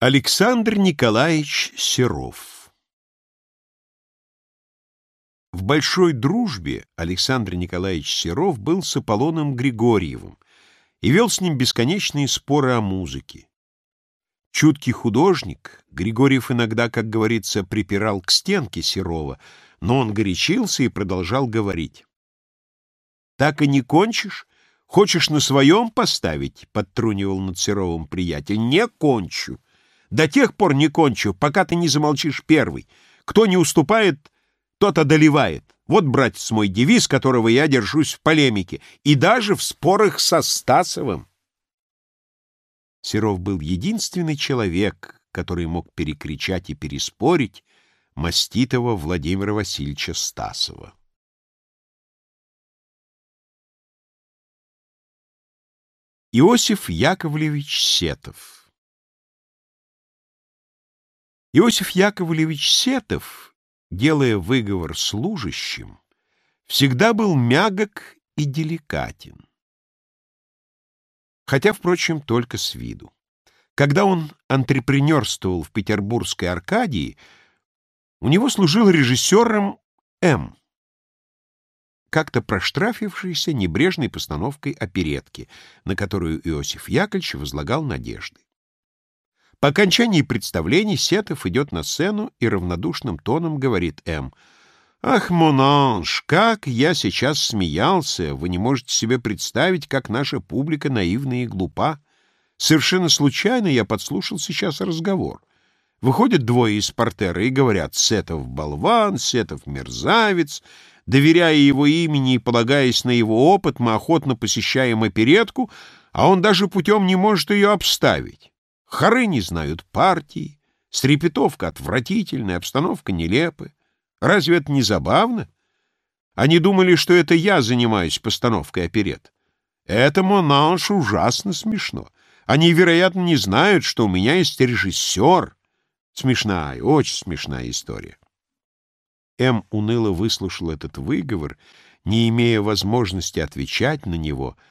Александр Николаевич Серов В большой дружбе Александр Николаевич Серов был с Аполлоном Григорьевым и вел с ним бесконечные споры о музыке. Чуткий художник, Григорьев иногда, как говорится, припирал к стенке Серова, но он горячился и продолжал говорить. «Так и не кончишь? Хочешь на своем поставить?» — подтрунивал над Серовым приятель. «Не кончу!» До тех пор не кончу, пока ты не замолчишь первый. Кто не уступает, тот одолевает. Вот, братец, мой девиз, которого я держусь в полемике, и даже в спорах со Стасовым. Серов был единственный человек, который мог перекричать и переспорить маститого Владимира Васильевича Стасова. Иосиф Яковлевич Сетов Иосиф Яковлевич Сетов, делая выговор служащим, всегда был мягок и деликатен. Хотя, впрочем, только с виду. Когда он антрепренерствовал в Петербургской Аркадии, у него служил режиссером М., как-то проштрафившийся небрежной постановкой оперетки, на которую Иосиф Яковлевич возлагал надежды. По окончании представлений Сетов идет на сцену и равнодушным тоном говорит М. «Ах, Монанж, как я сейчас смеялся! Вы не можете себе представить, как наша публика наивна и глупа. Совершенно случайно я подслушал сейчас разговор. Выходят двое из портера и говорят «Сетов болван», «Сетов мерзавец». Доверяя его имени и полагаясь на его опыт, мы охотно посещаем оперетку, а он даже путем не может ее обставить. Хоры не знают партии, стрепетовка отвратительная, обстановка нелепая. Разве это не забавно? Они думали, что это я занимаюсь постановкой оперет. Это, Монанш, ужасно смешно. Они, вероятно, не знают, что у меня есть режиссер. Смешная, очень смешная история. М. уныло выслушал этот выговор, не имея возможности отвечать на него —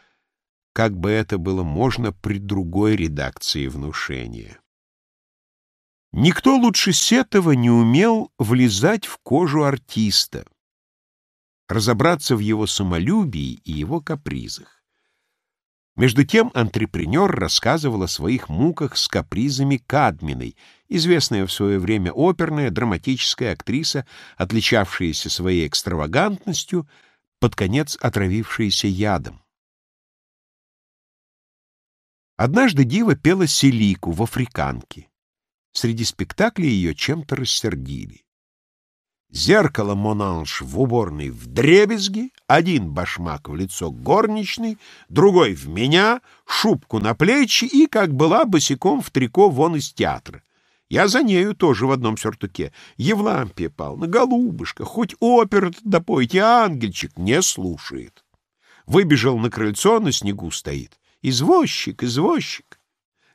как бы это было можно при другой редакции внушения. Никто лучше Сетова не умел влезать в кожу артиста, разобраться в его самолюбии и его капризах. Между тем антрепренер рассказывал о своих муках с капризами Кадминой, известная в свое время оперная драматическая актриса, отличавшаяся своей экстравагантностью, под конец отравившаяся ядом. Однажды Дива пела селику в африканке. Среди спектаклей ее чем-то рассердили. Зеркало Монанж в уборной в дребезги, один башмак в лицо горничный, другой в меня, шубку на плечи и, как была, босиком в трико вон из театра. Я за нею тоже в одном сюртуке. Евлампия Павловна, голубушка, хоть оперу-то допойте, ангельчик не слушает. Выбежал на крыльцо, на снегу стоит. Извозчик, извозчик.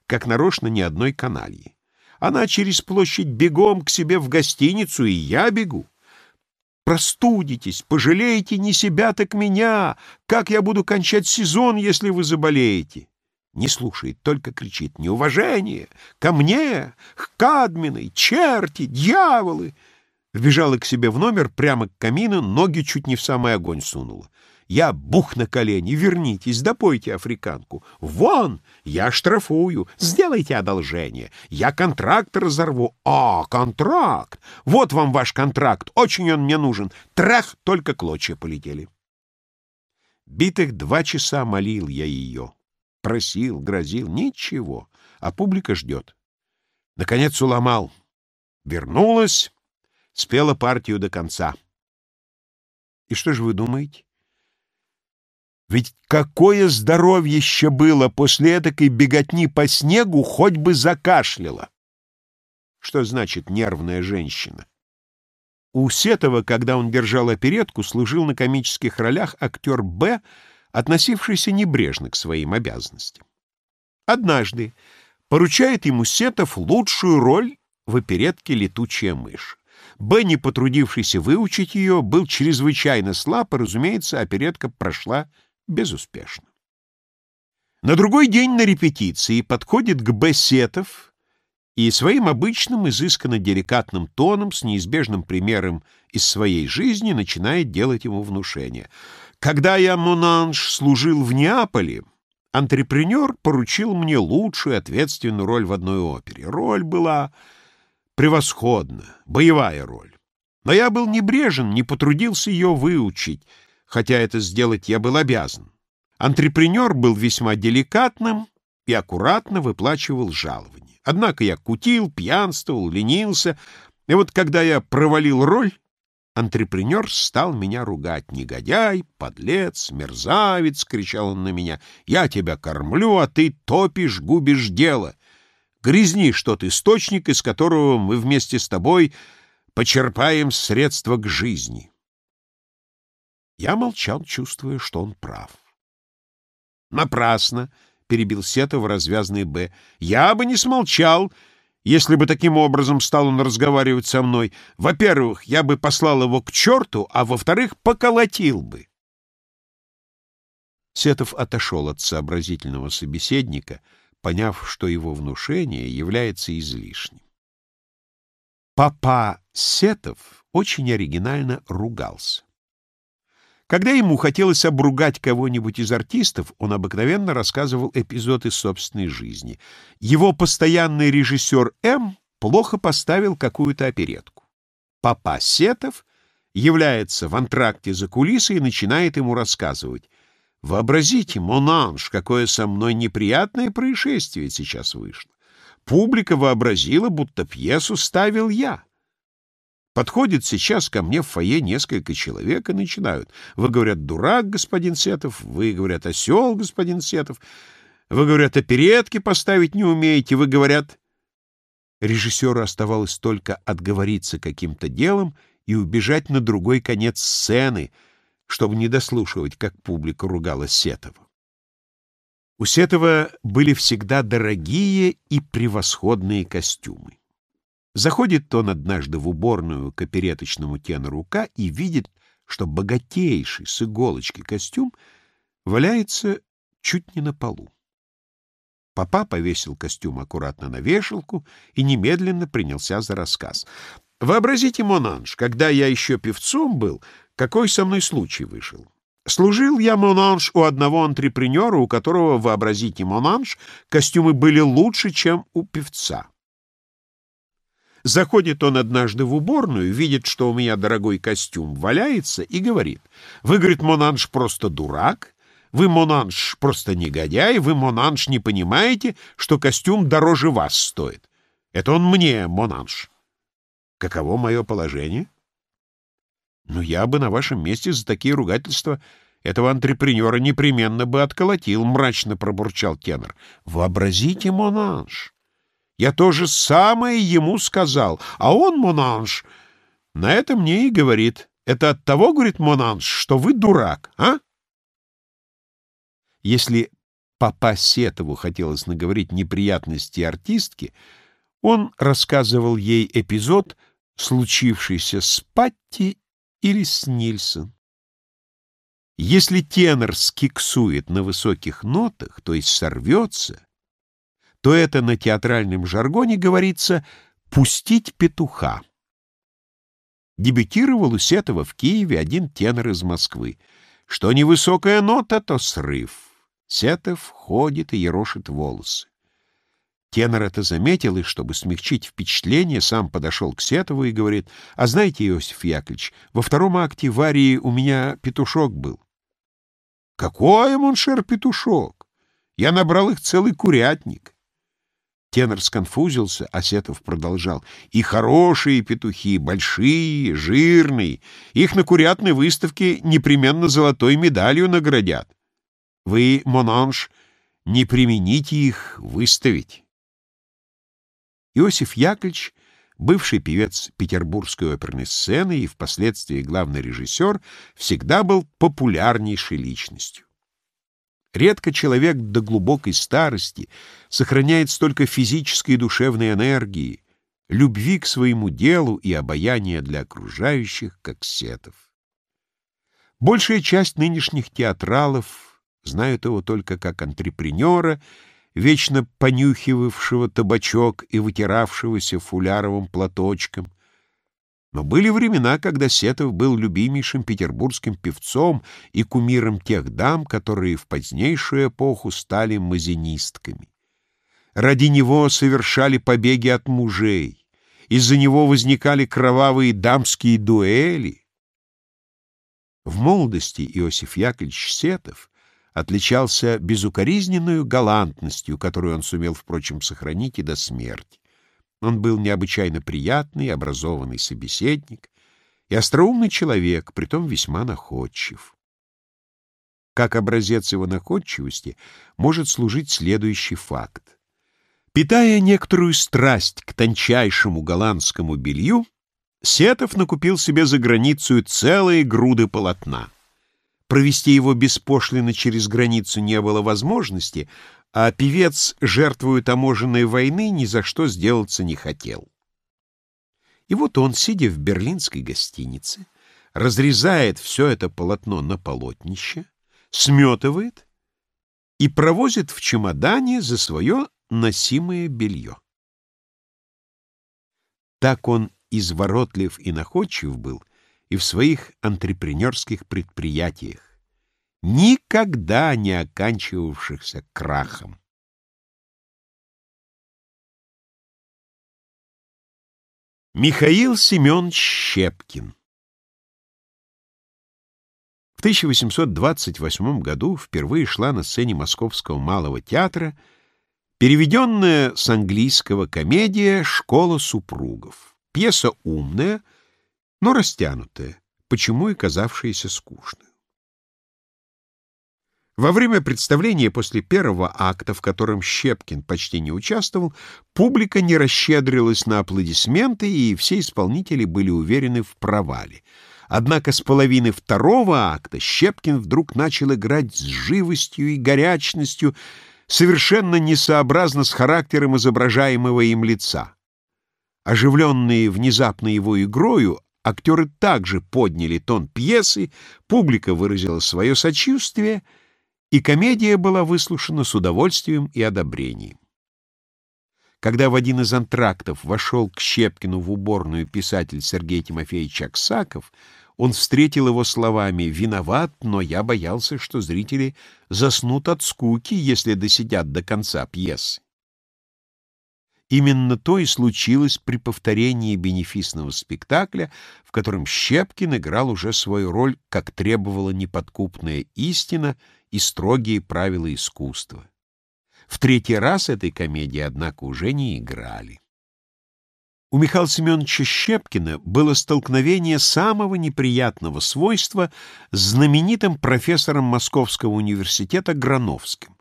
Как нарочно ни одной канальи. Она через площадь бегом к себе в гостиницу, и я бегу. Простудитесь, пожалеете не себя, так меня. Как я буду кончать сезон, если вы заболеете? Не слушает, только кричит. Неуважение! Ко мне! К Кадминой! Черти! Дьяволы! Вбежала к себе в номер, прямо к камину, ноги чуть не в самый огонь сунула. Я бух на колени. Вернитесь, допойте африканку. Вон! Я штрафую. Сделайте одолжение. Я контракт разорву. А, контракт! Вот вам ваш контракт. Очень он мне нужен. Трах, только клочья полетели. Битых два часа молил я ее. Просил, грозил. Ничего. А публика ждет. Наконец уломал. Вернулась, спела партию до конца. И что же вы думаете? Ведь какое здоровьище было после этой беготни по снегу, хоть бы закашляла. Что значит нервная женщина? У Сетова, когда он держал оперетку, служил на комических ролях актер Б, относившийся небрежно к своим обязанностям. Однажды поручает ему Сетов лучшую роль в оперетке «Летучая мышь». Б, не потрудившийся выучить ее, был чрезвычайно слаб, и, разумеется, оперетка прошла безуспешно. На другой день на репетиции подходит к Бессетов и своим обычным, изысканно деликатным тоном, с неизбежным примером из своей жизни, начинает делать ему внушение. Когда я, Монанж, служил в Неаполе, антрепренер поручил мне лучшую ответственную роль в одной опере. Роль была превосходна, боевая роль. Но я был небрежен, не потрудился ее выучить, хотя это сделать я был обязан. Антрепренер был весьма деликатным и аккуратно выплачивал жалование. Однако я кутил, пьянствовал, ленился, и вот когда я провалил роль, антрепренер стал меня ругать. «Негодяй, подлец, мерзавец!» — кричал он на меня. «Я тебя кормлю, а ты топишь, губишь дело. Грязни, что ты источник, из которого мы вместе с тобой почерпаем средства к жизни». Я молчал, чувствуя, что он прав. «Напрасно!» перебил Сетов развязный Б. «Я бы не смолчал, если бы таким образом стал он разговаривать со мной. Во-первых, я бы послал его к черту, а во-вторых, поколотил бы». Сетов отошел от сообразительного собеседника, поняв, что его внушение является излишним. Папа Сетов очень оригинально ругался. Когда ему хотелось обругать кого-нибудь из артистов, он обыкновенно рассказывал эпизод из собственной жизни. Его постоянный режиссер М плохо поставил какую-то оперетку. Папа Сетов является в антракте за кулисой и начинает ему рассказывать. «Вообразите, Монанж, какое со мной неприятное происшествие сейчас вышло. Публика вообразила, будто пьесу ставил я». Подходит сейчас ко мне в фойе несколько человек и начинают. Вы, говорят, дурак, господин Сетов, вы, говорят, осел, господин Сетов, вы, говорят, оперетки поставить не умеете, вы, говорят... Режиссеру оставалось только отговориться каким-то делом и убежать на другой конец сцены, чтобы не дослушивать, как публика ругала Сетова. У Сетова были всегда дорогие и превосходные костюмы. Заходит он однажды в уборную к опереточному тенору К и видит, что богатейший с иголочки костюм валяется чуть не на полу. Папа повесил костюм аккуратно на вешалку и немедленно принялся за рассказ. «Вообразите, Монанж, когда я еще певцом был, какой со мной случай вышел. Служил я Монанж у одного антрепренера, у которого, вообразите, Монанж, костюмы были лучше, чем у певца. Заходит он однажды в уборную, видит, что у меня дорогой костюм валяется, и говорит, «Вы, говорит, Монанж, просто дурак, вы, Монанж, просто негодяй, вы, Монанж, не понимаете, что костюм дороже вас стоит. Это он мне, Монанж. Каково мое положение? Ну, я бы на вашем месте за такие ругательства этого антрепренера непременно бы отколотил, мрачно пробурчал тенор. Вообразите, Монанж, я то же самое ему сказал, а он, Монанж, на это мне и говорит. Это от того, говорит Монанж, что вы дурак, а? Если папа Сетову хотелось наговорить неприятности артистки, он рассказывал ей эпизод, случившийся с Патти или с Нильсон. Если тенор скиксует на высоких нотах, то есть сорвется, то это на театральном жаргоне говорится «пустить петуха». Дебютировал у Сетова в Киеве один тенор из Москвы. Что невысокая нота, то срыв. Сетов ходит и ерошит волосы. Тенор это заметил, и, чтобы смягчить впечатление, сам подошел к Сетову и говорит, «А знаете, Иосиф Яковлевич, во втором акте Варии у меня петушок был». «Какой, моншер, петушок? Я набрал их целый курятник». Тенор сконфузился, а Сетов продолжал. «И хорошие петухи, большие, жирные. Их на курятной выставке непременно золотой медалью наградят. Вы, Монанж, не примените их выставить». Иосиф Яковлевич, бывший певец петербургской оперной сцены и впоследствии главный режиссер, всегда был популярнейшей личностью. Редко человек до глубокой старости сохраняет столько физической и душевной энергии, любви к своему делу и обаяния для окружающих, как Сетов. Большая часть нынешних театралов знают его только как антрепренера, вечно понюхивавшего табачок и вытиравшегося фуляровым платочком. Но были времена, когда Сетов был любимейшим петербургским певцом и кумиром тех дам, которые в позднейшую эпоху стали мазинистками. Ради него совершали побеги от мужей, из-за него возникали кровавые дамские дуэли. В молодости Иосиф Яковлевич Сетов отличался безукоризненную галантностью, которую он сумел, впрочем, сохранить и до смерти. Он был необычайно приятный, образованный собеседник и остроумный человек, притом весьма находчив. Как образец его находчивости может служить следующий факт. Питая некоторую страсть к тончайшему голландскому белью, Сетов накупил себе за границу целые груды полотна. Провести его беспошлино через границу не было возможности, а певец, жертвуя таможенной войны, ни за что сделаться не хотел. И вот он, сидя в берлинской гостинице, разрезает все это полотно на полотнище, сметывает и провозит в чемодане за свое носимое белье. Так он изворотлив и находчив был, и в своих антрепренерских предприятиях, никогда не оканчивавшихся крахом. Михаил Семенович Щепкин В 1828 году впервые шла на сцене Московского малого театра переведенная с английского комедия «Школа супругов». Пьеса умная, но растянутая, почему и казавшаяся скучной. Во время представления после первого акта, в котором Щепкин почти не участвовал, публика не расщедрилась на аплодисменты, и все исполнители были уверены в провале. Однако с половины второго акта Щепкин вдруг начал играть с живостью и горячностью, совершенно несообразно с характером изображаемого им лица. Оживленные внезапно его игрою, Актеры также подняли тон пьесы, публика выразила свое сочувствие, и комедия была выслушана с удовольствием и одобрением. Когда в один из антрактов вошел к Щепкину в уборную писатель Сергей Тимофеевич Аксаков, он встретил его словами «Виноват, но я боялся, что зрители заснут от скуки, если досидят до конца пьесы». Именно то и случилось при повторении бенефисного спектакля, в котором Щепкин играл уже свою роль, как требовала неподкупная истина и строгие правила искусства. В третий раз этой комедии, однако, уже не играли. У Михаила Семеновича Щепкина было столкновение самого неприятного свойства с знаменитым профессором Московского университета Грановским.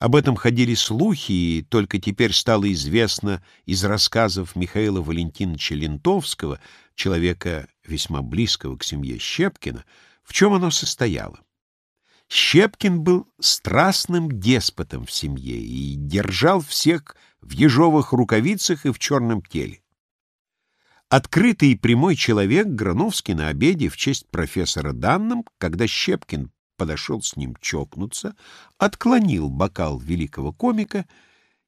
Об этом ходили слухи, и только теперь стало известно из рассказов Михаила Валентиновича Лентовского, человека весьма близкого к семье Щепкина, в чем оно состояло. Щепкин был страстным деспотом в семье и держал всех в ежовых рукавицах и в черном теле. Открытый и прямой человек Грановский на обеде в честь профессора Данным, когда Щепкин подошел с ним чокнуться, отклонил бокал великого комика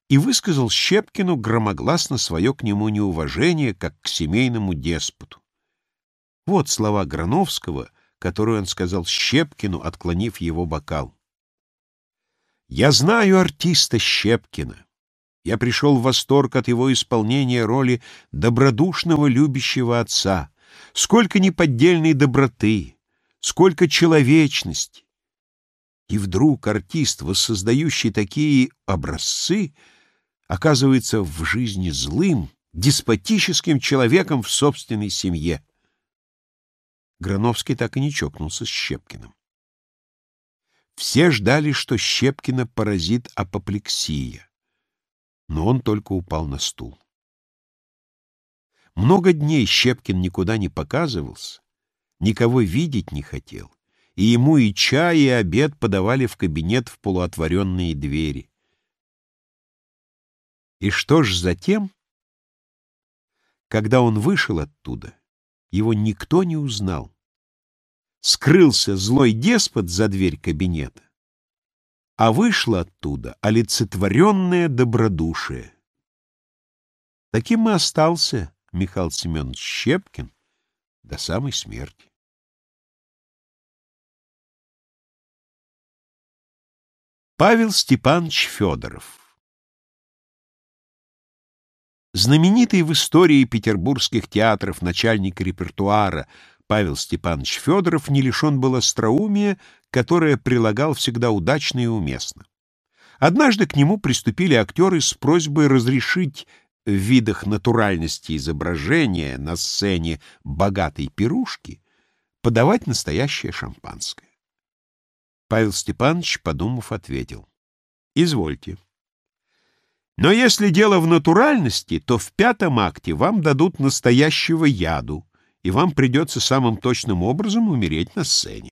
и высказал Щепкину громогласно свое к нему неуважение, как к семейному деспоту. Вот слова Грановского, которые он сказал Щепкину, отклонив его бокал. «Я знаю артиста Щепкина. Я пришел в восторг от его исполнения роли добродушного любящего отца. Сколько неподдельной доброты, сколько человечности, и вдруг артист, воссоздающий такие образцы, оказывается в жизни злым, деспотическим человеком в собственной семье. Грановский так и не чокнулся с Щепкиным. Все ждали, что Щепкина поразит апоплексия, но он только упал на стул. Много дней Щепкин никуда не показывался, никого видеть не хотел и ему и чай, и обед подавали в кабинет в полуотворенные двери. И что ж затем? Когда он вышел оттуда, его никто не узнал. Скрылся злой деспот за дверь кабинета, а вышло оттуда олицетворенное добродушие. Таким и остался Михаил Семенович Щепкин до самой смерти. Павел Степанович Федоров Знаменитый в истории петербургских театров начальник репертуара Павел Степанович Федоров не лишен был остроумия, которое прилагал всегда удачно и уместно. Однажды к нему приступили актеры с просьбой разрешить в видах натуральности изображения на сцене богатой пирушки подавать настоящее шампанское. Павел Степанович, подумав, ответил. «Извольте. Но если дело в натуральности, то в пятом акте вам дадут настоящего яду, и вам придется самым точным образом умереть на сцене.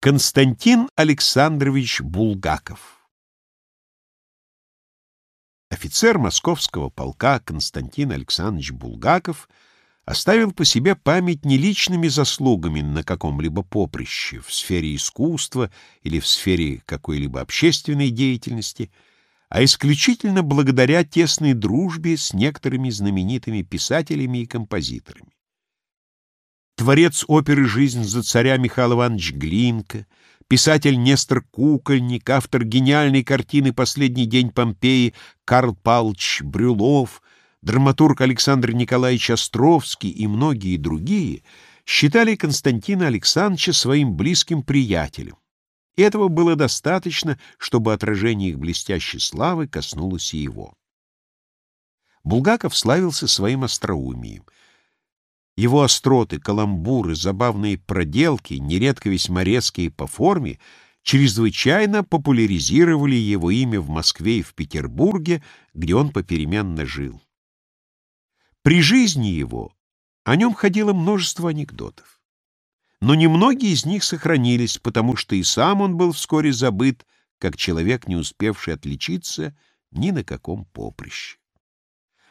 Константин Александрович Булгаков Офицер московского полка Константин Александрович Булгаков оставил по себе память не личными заслугами на каком-либо поприще, в сфере искусства или в сфере какой-либо общественной деятельности, а исключительно благодаря тесной дружбе с некоторыми знаменитыми писателями и композиторами творец оперы «Жизнь за царя» Михаил Иванович Глинка, писатель Нестор Кукольник, автор гениальной картины «Последний день Помпеи» Карл Павлович Брюлов, драматург Александр Николаевич Островский и многие другие считали Константина Александровича своим близким приятелем. И этого было достаточно, чтобы отражение их блестящей славы коснулось и его. Булгаков славился своим остроумием — его остроты, каламбуры, забавные проделки, нередко весьма резкие по форме, чрезвычайно популяризировали его имя в Москве и в Петербурге, где он попеременно жил. При жизни его о нем ходило множество анекдотов. Но немногие из них сохранились, потому что и сам он был вскоре забыт, как человек, не успевший отличиться ни на каком поприще.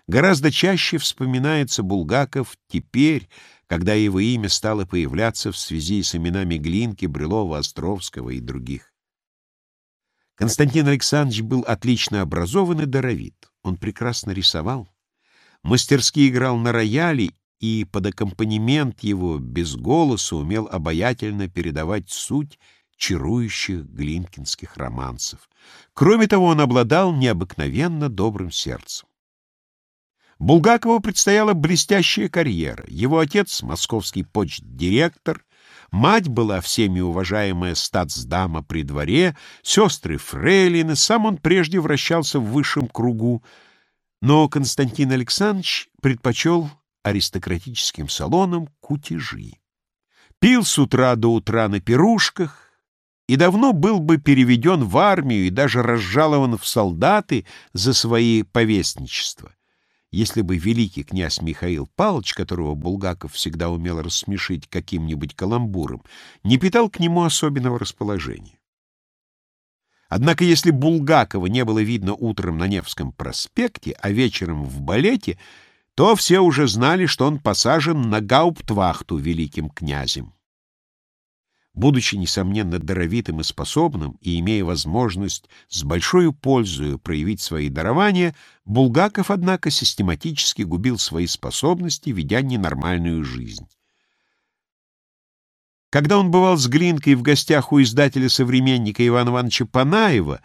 Гораздо чаще вспоминается Булгаков теперь, когда его имя стало появляться в связи с именами Глинки, Брюлова, Островского и других. Константин Александрович был отлично образован и даровит. Он прекрасно рисовал, мастерски играл на рояле и под аккомпанемент его без голоса умел обаятельно передавать суть чарующих глинкинских романсов. Кроме того, он обладал необыкновенно добрым сердцем. Булгакову предстояла блестящая карьера. Его отец — московский почт-директор, мать была всеми уважаемая статсдама при дворе, сестры фрейлины, сам он прежде вращался в высшем кругу, но Константин Александрович предпочел аристократическим салонам кутежи. Пил с утра до утра на пирушках, и давно был бы переведен в армию и даже разжалован в солдаты за свои повестничества если бы великий князь Михаил Павлович, которого Булгаков всегда умел рассмешить каким-нибудь каламбуром, не питал к нему особенного расположения. Однако если Булгакова не было видно утром на Невском проспекте, а вечером в балете, то все уже знали, что он посажен на гауптвахту великим князем. Будучи, несомненно, даровитым и способным, и имея возможность с большой пользой проявить свои дарования, Булгаков, однако, систематически губил свои способности, ведя ненормальную жизнь. Когда он бывал с Глинкой в гостях у издателя-современника Ивана Ивановича Панаева,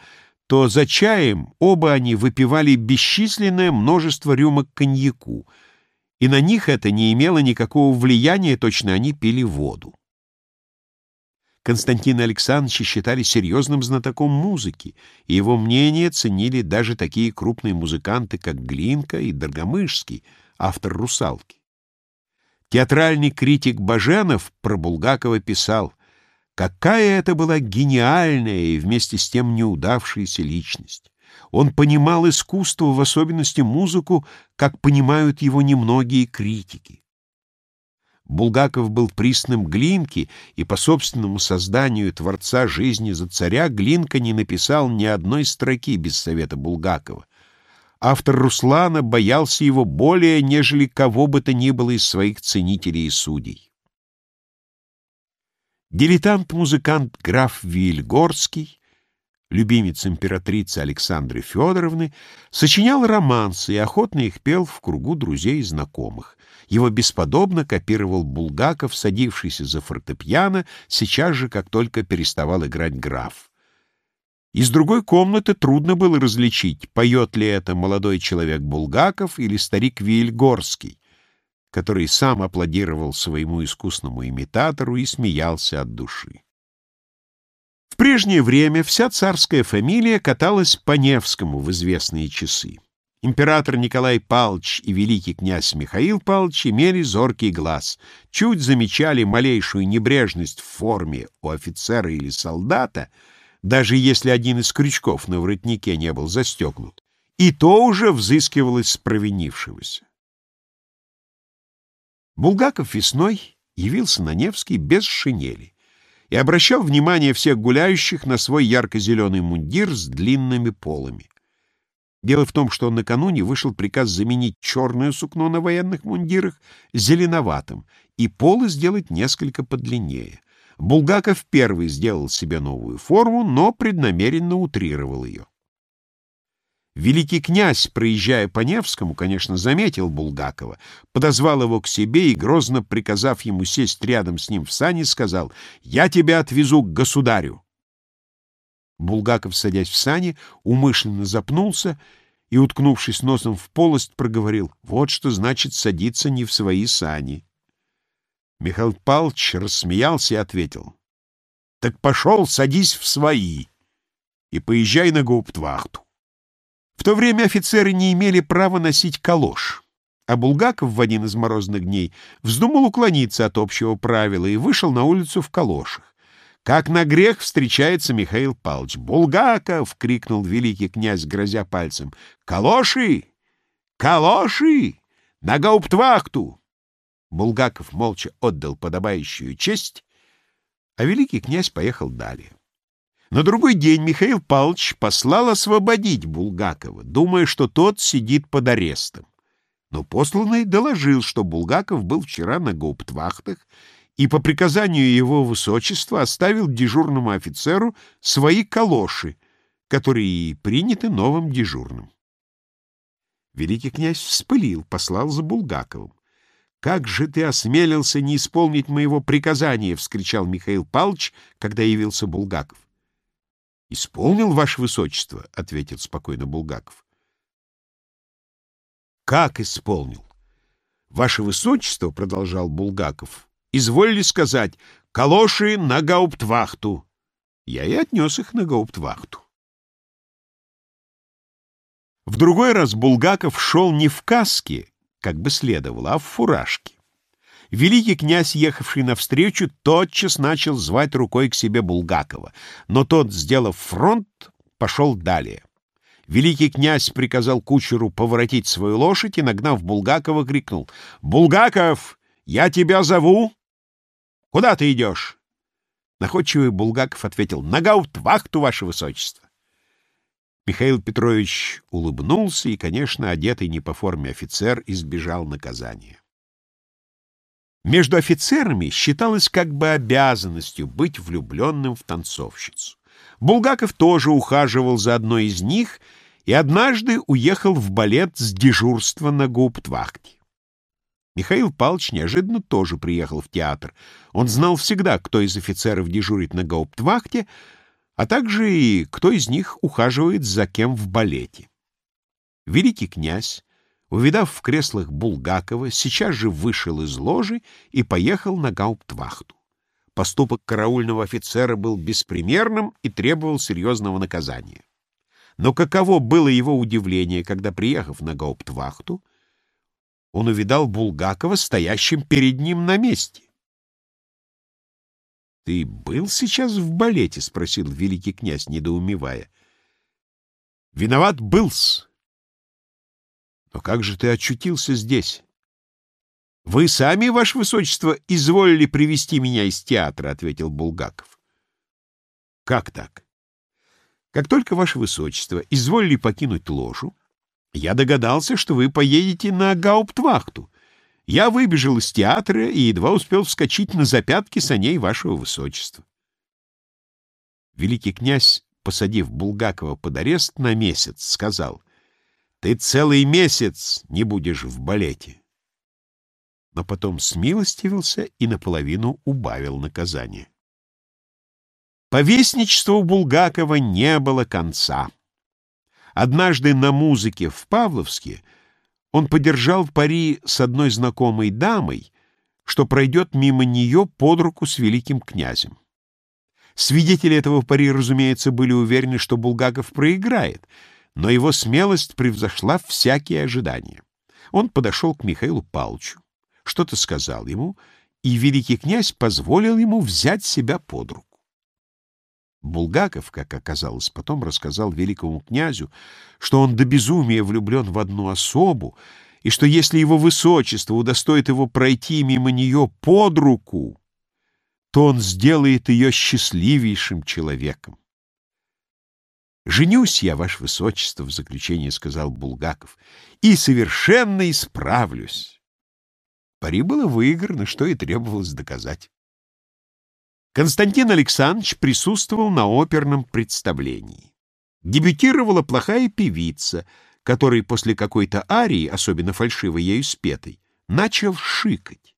то за чаем оба они выпивали бесчисленное множество рюмок коньяку, и на них это не имело никакого влияния, точно они пили воду. Константина Александровича считали серьезным знатоком музыки, и его мнение ценили даже такие крупные музыканты, как Глинка и Доргомышский, автор «Русалки». Театральный критик Баженов про Булгакова писал «Какая это была гениальная и вместе с тем неудавшаяся личность! Он понимал искусство, в особенности музыку, как понимают его немногие критики. Булгаков был присным Глинки, и по собственному созданию Творца жизни за царя Глинка не написал ни одной строки без совета Булгакова. Автор Руслана боялся его более, нежели кого бы то ни было из своих ценителей и судей. Дилетант-музыкант граф Вильгорский, любимец императрицы Александры Федоровны, сочинял романсы и охотно их пел в кругу друзей и знакомых. Его бесподобно копировал Булгаков, садившийся за фортепиано, сейчас же, как только переставал играть граф. Из другой комнаты трудно было различить, поет ли это молодой человек Булгаков или старик Вильгорский который сам аплодировал своему искусному имитатору и смеялся от души. В прежнее время вся царская фамилия каталась по Невскому в известные часы. Император Николай Павлович и великий князь Михаил Павлович имели зоркий глаз, чуть замечали малейшую небрежность в форме у офицера или солдата, даже если один из крючков на воротнике не был застегнут, и то уже взыскивалось с провинившегося. Булгаков весной явился на Невский без шинели и обращал внимание всех гуляющих на свой ярко-зеленый мундир с длинными полами. Дело в том, что накануне вышел приказ заменить черное сукно на военных мундирах зеленоватым и полы сделать несколько подлиннее. Булгаков первый сделал себе новую форму, но преднамеренно утрировал ее. Великий князь, проезжая по Невскому, конечно, заметил Булгакова, подозвал его к себе и, грозно приказав ему сесть рядом с ним в сани, сказал «Я тебя отвезу к государю». Булгаков, садясь в сани, умышленно запнулся и, уткнувшись носом в полость, проговорил «Вот что значит садиться не в свои сани». Михаил Павлович рассмеялся и ответил «Так пошел, садись в свои и поезжай на гауптвахту». В то время офицеры не имели права носить калош, а Булгаков в один из морозных дней вздумал уклониться от общего правила и вышел на улицу в калошах. Как на грех встречается Михаил Павлович. «Булгаков!» — крикнул великий князь, грозя пальцем. «Калоши! Калоши! На гауптвахту!» Булгаков молча отдал подобающую честь, а великий князь поехал далее. На другой день Михаил Павлович послал освободить Булгакова, думая, что тот сидит под арестом. Но посланный доложил, что Булгаков был вчера на гауптвахтах и по приказанию его высочества оставил дежурному офицеру свои калоши, которые приняты новым дежурным. Великий князь вспылил, послал за Булгаковым. «Как же ты осмелился не исполнить моего приказания!» — вскричал Михаил Павлович, когда явился Булгаков. «Исполнил, ваше высочество», — ответил спокойно Булгаков. «Как исполнил?» «Ваше высочество», — продолжал Булгаков, — «изволили сказать, калоши на гауптвахту». Я и отнес их на гауптвахту. В другой раз Булгаков шел не в каске, как бы следовало, а в фуражке. Великий князь, ехавший навстречу, тотчас начал звать рукой к себе Булгакова, но тот, сделав фронт, пошел далее. Великий князь приказал кучеру поворотить свою лошадь и, нагнав Булгакова, крикнул «Булгаков, я тебя зову!» «Куда ты идешь?» Находчивый Булгаков ответил «На гаут-вахту, ваше высочество!» Михаил Петрович улыбнулся и, конечно, одетый не по форме офицер, избежал наказания. Между офицерами считалось как бы обязанностью быть влюбленным в танцовщицу. Булгаков тоже ухаживал за одной из них и однажды уехал в балет с дежурства на гауптвахте. Михаил Павлович неожиданно тоже приехал в театр. Он знал всегда, кто из офицеров дежурит на гауптвахте, а также и кто из них ухаживает за кем в балете. Великий князь Увидав в креслах Булгакова, сейчас же вышел из ложи и поехал на гауптвахту. Поступок караульного офицера был беспримерным и требовал серьезного наказания. Но каково было его удивление, когда, приехав на гауптвахту, он увидал Булгакова стоящим перед ним на месте. — Ты был сейчас в балете? — спросил великий князь, недоумевая. — Виноват был-с, но как же ты очутился здесь? — Вы сами, ваше высочество, изволили привести меня из театра, — ответил Булгаков. — Как так? Как только ваше высочество изволили покинуть ложу, я догадался, что вы поедете на гауптвахту. Я выбежал из театра и едва успел вскочить на запятки саней вашего высочества. Великий князь, посадив Булгакова под арест на месяц, сказал, «Ты целый месяц не будешь в балете». Но потом смилостивился и наполовину убавил наказание. Повесничеству Булгакова не было конца. Однажды на музыке в Павловске он подержал пари с одной знакомой дамой, что пройдет мимо нее под руку с великим князем. Свидетели этого пари, разумеется, были уверены, что Булгаков проиграет, но его смелость превзошла всякие ожидания. Он подошел к Михаилу Павловичу, что-то сказал ему, и великий князь позволил ему взять себя под руку. Булгаков, как оказалось, потом рассказал великому князю, что он до безумия влюблен в одну особу, и что если его высочество удостоит его пройти мимо нее под руку, то он сделает ее счастливейшим человеком. «Женюсь я, ваше высочество», — в заключение сказал Булгаков, — «и совершенно исправлюсь». Пари было выиграно, что и требовалось доказать. Константин Александрович присутствовал на оперном представлении. Дебютировала плохая певица, который после какой-то арии, особенно фальшиво ею спетой, начал шикать.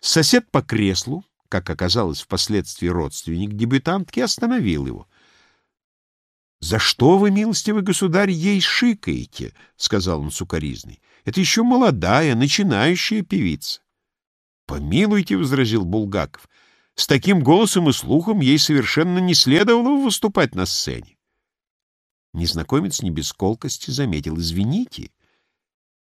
Сосед по креслу, как оказалось впоследствии родственник дебютантки, остановил его. «За что вы, милостивый государь, ей шикаете?» — сказал он сукоризный. «Это еще молодая, начинающая певица». «Помилуйте», — возразил Булгаков, — с таким голосом и слухом ей совершенно не следовало выступать на сцене. Незнакомец не без колкости заметил «Извините,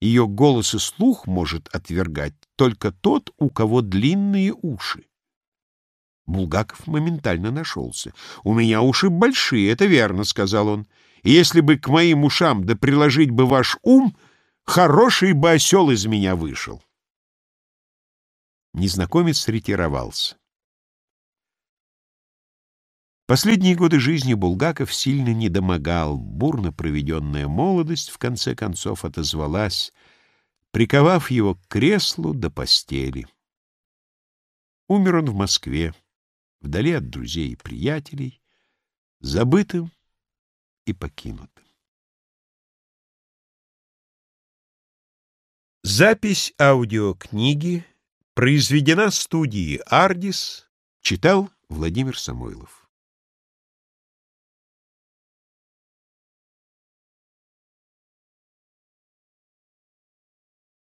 ее голос и слух может отвергать только тот, у кого длинные уши». Булгаков моментально нашелся. «У меня уши большие, это верно», — сказал он. «И если бы к моим ушам да приложить бы ваш ум, хороший бы осел из меня вышел». Незнакомец ретировался. Последние годы жизни Булгаков сильно недомогал. Бурно проведенная молодость, в конце концов, отозвалась, приковав его к креслу до постели. Умер он в Москве, вдали от друзей и приятелей, забытым и покинутым. Запись аудиокниги произведена студией «Ардис», читал Владимир Самойлов.